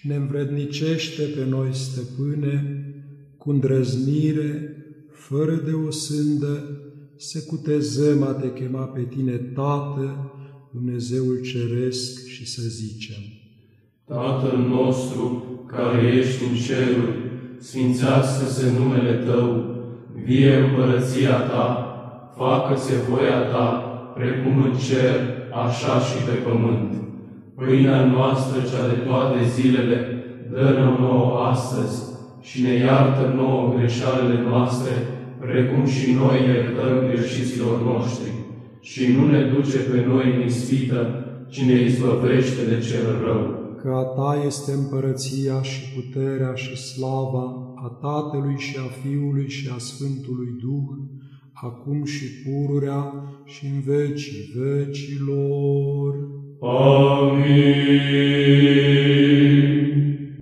și ne învrednicește pe noi, stăpâne, cu îndrăznire, fără de o sândă, să cutezăm a te chema pe tine, Tată, Dumnezeul Ceresc și să zicem. Tatăl nostru, care ești în ceruri, sfințească-se numele Tău, vie împărăția Ta, facă-se voia Ta, precum în cer, așa și pe pământ. Pâinea noastră cea de toate zilele, dă-ne nouă astăzi și ne iartă nouă greșalele noastre, precum și noi iertăm greșiților noștri. Și nu ne duce pe noi în ispită, ci ne izbăvește de cel rău. Că a Ta este împărăția și puterea și slava a Tatălui și a Fiului și a Sfântului Duh, acum și pururea și în vecii vecilor. Amen.